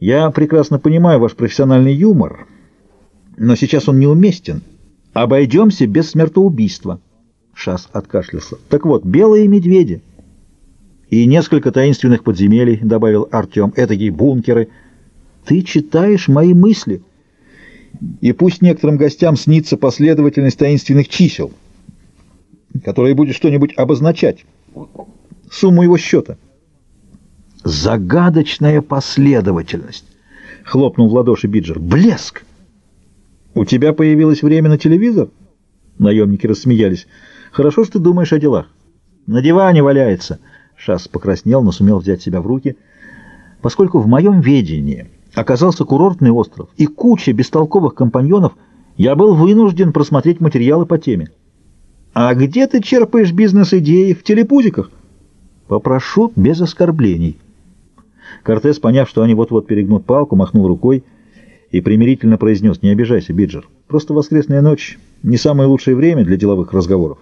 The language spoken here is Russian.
Я прекрасно понимаю ваш профессиональный юмор, но сейчас он неуместен. Обойдемся без смертоубийства. Шас откашлялся. Так вот, белые медведи и несколько таинственных подземелий, добавил Артем, этакие бункеры. Ты читаешь мои мысли. И пусть некоторым гостям снится последовательность таинственных чисел, которая будет что-нибудь обозначать. Сумму его счета. Загадочная последовательность. Хлопнул в ладоши Биджер. Блеск! У тебя появилось время на телевизор? Наемники рассмеялись. Хорошо, что ты думаешь о делах. На диване валяется. Шас покраснел, но сумел взять себя в руки. Поскольку в моем ведении оказался курортный остров и куча бестолковых компаньонов, я был вынужден просмотреть материалы по теме. А где ты черпаешь бизнес-идеи? В телепузиках? Попрошу без оскорблений. Кортес, поняв, что они вот-вот перегнут палку, махнул рукой и примирительно произнес, не обижайся, Биджер, просто воскресная ночь, не самое лучшее время для деловых разговоров.